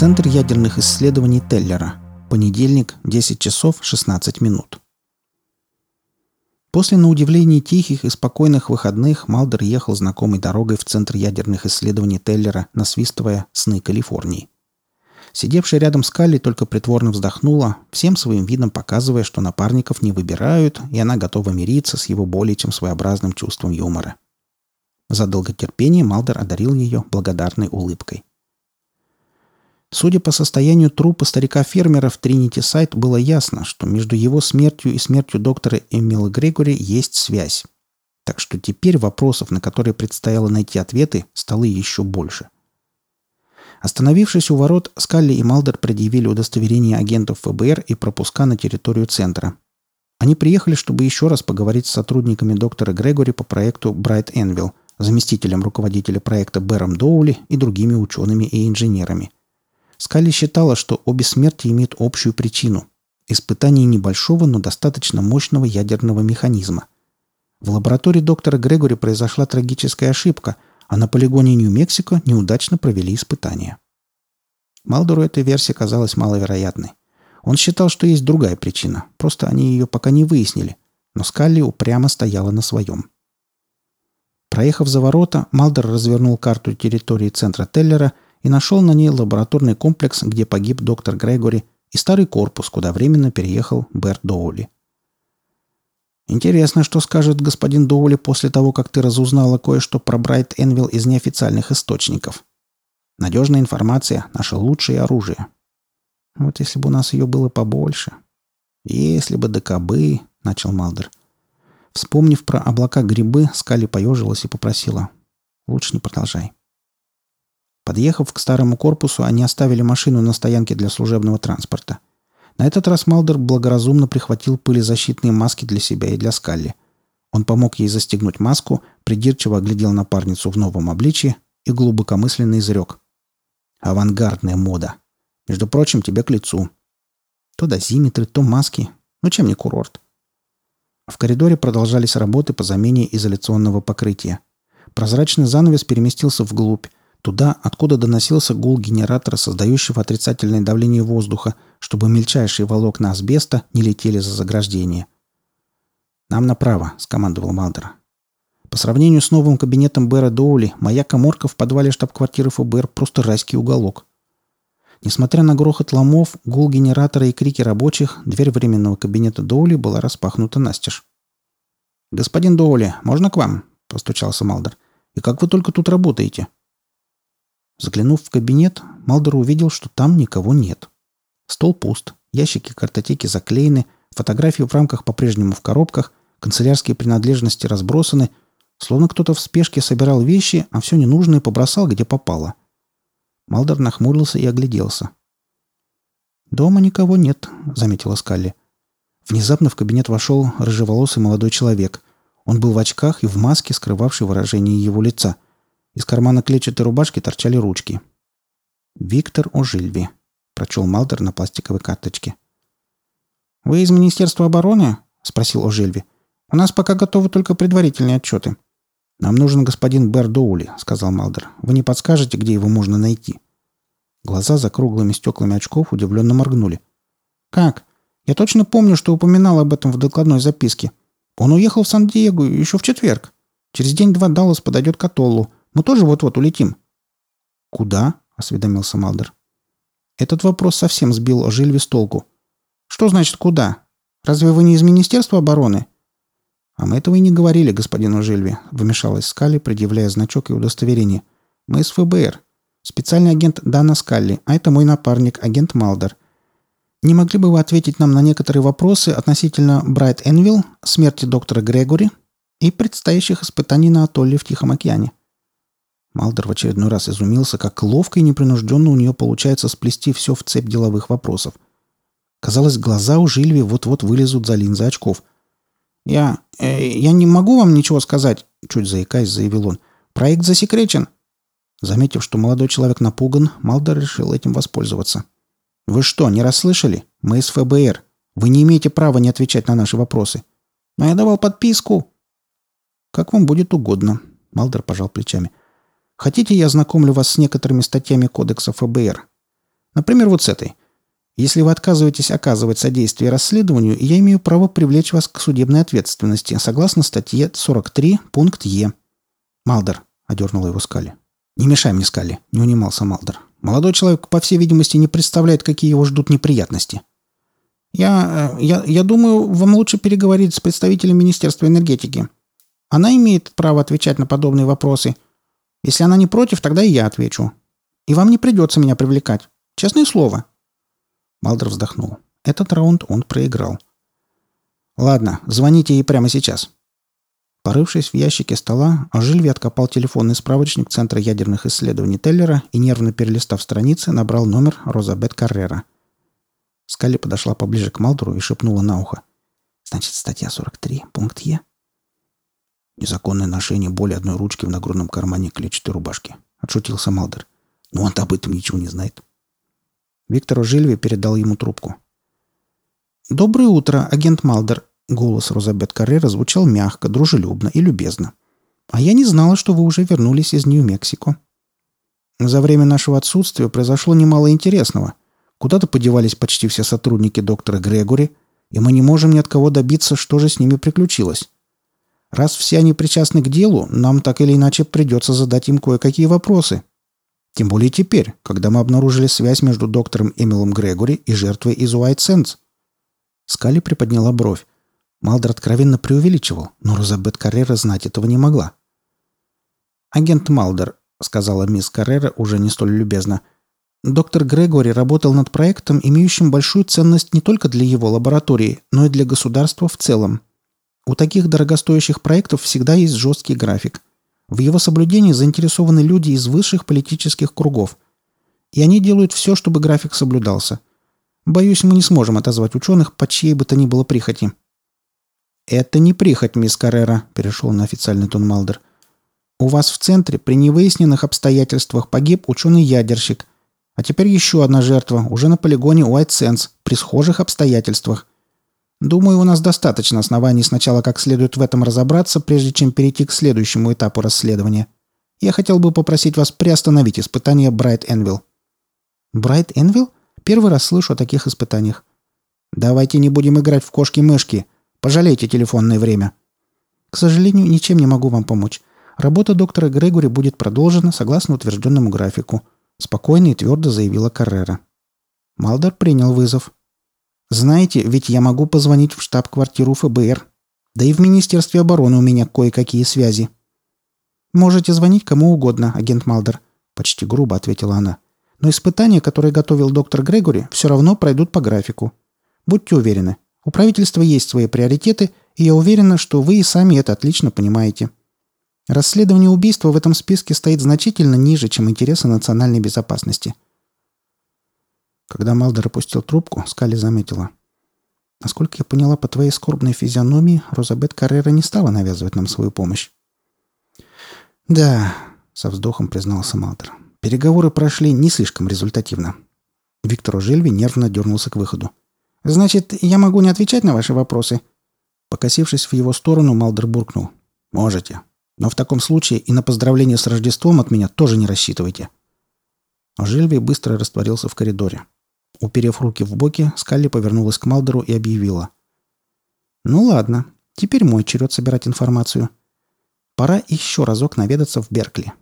Центр ядерных исследований Теллера. Понедельник, 10 часов 16 минут. После на удивление тихих и спокойных выходных Малдер ехал знакомой дорогой в Центр ядерных исследований Теллера, насвистывая «Сны Калифорнии». Сидевшая рядом с Калли только притворно вздохнула, всем своим видом показывая, что напарников не выбирают, и она готова мириться с его более чем своеобразным чувством юмора. За долготерпение Малдер одарил ее благодарной улыбкой. Судя по состоянию трупа старика-фермера в Тринити Сайт, было ясно, что между его смертью и смертью доктора Эмила Грегори есть связь. Так что теперь вопросов, на которые предстояло найти ответы, стало еще больше. Остановившись у ворот, Скалли и Малдер предъявили удостоверение агентов ФБР и пропуска на территорию центра. Они приехали, чтобы еще раз поговорить с сотрудниками доктора Грегори по проекту Брайт Энвилл, заместителем руководителя проекта Бэром Доули и другими учеными и инженерами – Скали считала, что обе смерти имеют общую причину – испытание небольшого, но достаточно мощного ядерного механизма. В лаборатории доктора Грегори произошла трагическая ошибка, а на полигоне Нью-Мексико неудачно провели испытания. Малдору эта версия казалась маловероятной. Он считал, что есть другая причина, просто они ее пока не выяснили, но Скалли упрямо стояла на своем. Проехав за ворота, Малдер развернул карту территории центра Теллера – и нашел на ней лабораторный комплекс, где погиб доктор Грегори, и старый корпус, куда временно переехал Берт Доули. «Интересно, что скажет господин Доули после того, как ты разузнала кое-что про Брайт Энвилл из неофициальных источников. Надежная информация – наше лучшее оружие. Вот если бы у нас ее было побольше. Если бы до начал Малдер. Вспомнив про облака грибы, Скали поежилась и попросила. «Лучше не продолжай». Подъехав к старому корпусу, они оставили машину на стоянке для служебного транспорта. На этот раз Малдер благоразумно прихватил пылезащитные маски для себя и для Скалли. Он помог ей застегнуть маску, придирчиво оглядел напарницу в новом обличье и глубокомысленно изрек. «Авангардная мода. Между прочим, тебе к лицу. То дозиметры, то маски. Ну чем не курорт?» В коридоре продолжались работы по замене изоляционного покрытия. Прозрачный занавес переместился вглубь, Туда, откуда доносился гул генератора, создающего отрицательное давление воздуха, чтобы мельчайшие волокна асбеста не летели за заграждение. «Нам направо», — скомандовал Малдер. По сравнению с новым кабинетом Бэра Доули, моя коморка в подвале штаб-квартиры ФБР просто райский уголок. Несмотря на грохот ломов, гул генератора и крики рабочих, дверь временного кабинета Доули была распахнута настежь. «Господин Доули, можно к вам?» – постучался Малдер. «И как вы только тут работаете?» Заглянув в кабинет, Малдер увидел, что там никого нет. Стол пуст, ящики картотеки заклеены, фотографии в рамках по-прежнему в коробках, канцелярские принадлежности разбросаны, словно кто-то в спешке собирал вещи, а все ненужное побросал, где попало. Малдер нахмурился и огляделся. «Дома никого нет», — заметила Скалли. Внезапно в кабинет вошел рыжеволосый молодой человек. Он был в очках и в маске, скрывавшей выражение его лица — из кармана клетчатой рубашки торчали ручки. «Виктор Ожильви», — прочел Малдер на пластиковой карточке. «Вы из Министерства обороны?» — спросил Ожильви. «У нас пока готовы только предварительные отчеты». «Нам нужен господин Бер Доули», — сказал Малдер. «Вы не подскажете, где его можно найти?» Глаза за круглыми стеклами очков удивленно моргнули. «Как? Я точно помню, что упоминал об этом в докладной записке. Он уехал в Сан-Диего еще в четверг. Через день-два Даллас подойдет к Атоллу. Мы тоже вот-вот улетим». «Куда?» — осведомился Малдер. Этот вопрос совсем сбил Жильви с толку. «Что значит «куда»? Разве вы не из Министерства обороны?» «А мы этого и не говорили, господин Ожильви», — вмешалась Скалли, предъявляя значок и удостоверение. «Мы из ФБР. Специальный агент Дана Скалли, а это мой напарник, агент Малдер. Не могли бы вы ответить нам на некоторые вопросы относительно Брайт Энвилл, смерти доктора Грегори и предстоящих испытаний на атолле в Тихом океане?» Малдер в очередной раз изумился, как ловко и непринужденно у нее получается сплести все в цепь деловых вопросов. Казалось, глаза у Жильви вот-вот вылезут за линзы очков. «Я... Э, я не могу вам ничего сказать», — чуть заикаясь, заявил он. «Проект засекречен». Заметив, что молодой человек напуган, Малдер решил этим воспользоваться. «Вы что, не расслышали? Мы из ФБР. Вы не имеете права не отвечать на наши вопросы». «Но я давал подписку». «Как вам будет угодно», — Малдер пожал плечами. Хотите, я знакомлю вас с некоторыми статьями Кодекса ФБР? Например, вот с этой. Если вы отказываетесь оказывать содействие расследованию, я имею право привлечь вас к судебной ответственности, согласно статье 43, пункт Е. Малдер, одернула его Скали. Не мешай мне, Скали, не унимался Малдер. Молодой человек, по всей видимости, не представляет, какие его ждут неприятности. Я, э, я, я думаю, вам лучше переговорить с представителем Министерства энергетики. Она имеет право отвечать на подобные вопросы. Если она не против, тогда и я отвечу. И вам не придется меня привлекать. Честное слово. Малдер вздохнул. Этот раунд он проиграл. «Ладно, звоните ей прямо сейчас». Порывшись в ящике стола, Ожильви откопал телефонный справочник Центра ядерных исследований Теллера и, нервно перелистав страницы, набрал номер Розабет Каррера. Скалли подошла поближе к Малдеру и шепнула на ухо. «Значит, статья 43, пункт Е?» «Незаконное ношение более одной ручки в нагрудном кармане клетчатой рубашки», — отшутился Малдер. «Но он-то об этом ничего не знает». Виктор Жильви передал ему трубку. «Доброе утро, агент Малдер!» Голос Розабет Каррера звучал мягко, дружелюбно и любезно. «А я не знала, что вы уже вернулись из Нью-Мексико». «За время нашего отсутствия произошло немало интересного. Куда-то подевались почти все сотрудники доктора Грегори, и мы не можем ни от кого добиться, что же с ними приключилось. Раз все они причастны к делу, нам так или иначе придется задать им кое-какие вопросы. Тем более теперь, когда мы обнаружили связь между доктором Эмилом Грегори и жертвой из Уайт Сенс. Скали приподняла бровь. Малдер откровенно преувеличивал, но Розабет Каррера знать этого не могла. «Агент Малдер», — сказала мисс Каррера уже не столь любезно, — «доктор Грегори работал над проектом, имеющим большую ценность не только для его лаборатории, но и для государства в целом. У таких дорогостоящих проектов всегда есть жесткий график. В его соблюдении заинтересованы люди из высших политических кругов. И они делают все, чтобы график соблюдался. Боюсь, мы не сможем отозвать ученых по чьей бы то ни было прихоти. «Это не прихоть, мисс Каррера», – перешел на официальный тон Малдер. «У вас в центре при невыясненных обстоятельствах погиб ученый-ядерщик. А теперь еще одна жертва, уже на полигоне Уайт Сенс, при схожих обстоятельствах. Думаю, у нас достаточно оснований сначала как следует в этом разобраться, прежде чем перейти к следующему этапу расследования. Я хотел бы попросить вас приостановить испытания Брайт Энвилл». «Брайт Энвилл? Первый раз слышу о таких испытаниях». «Давайте не будем играть в кошки-мышки. Пожалейте телефонное время». «К сожалению, ничем не могу вам помочь. Работа доктора Грегори будет продолжена согласно утвержденному графику», спокойно и твердо заявила Каррера. Малдер принял вызов. Знаете, ведь я могу позвонить в штаб-квартиру ФБР. Да и в Министерстве обороны у меня кое-какие связи. Можете звонить кому угодно, агент Малдер, почти грубо ответила она. Но испытания, которые готовил доктор Грегори, все равно пройдут по графику. Будьте уверены, у правительства есть свои приоритеты, и я уверена, что вы и сами это отлично понимаете. Расследование убийства в этом списке стоит значительно ниже, чем интересы национальной безопасности – когда Малдер опустил трубку, Скали заметила. «Насколько я поняла по твоей скорбной физиономии, Розабет Каррера не стала навязывать нам свою помощь». «Да», — со вздохом признался Малдер. «Переговоры прошли не слишком результативно». Виктор Жильви нервно дернулся к выходу. «Значит, я могу не отвечать на ваши вопросы?» Покосившись в его сторону, Малдер буркнул. «Можете. Но в таком случае и на поздравление с Рождеством от меня тоже не рассчитывайте». Жильви быстро растворился в коридоре. Уперев руки в боки, Скалли повернулась к Малдеру и объявила. «Ну ладно, теперь мой черед собирать информацию. Пора еще разок наведаться в Беркли.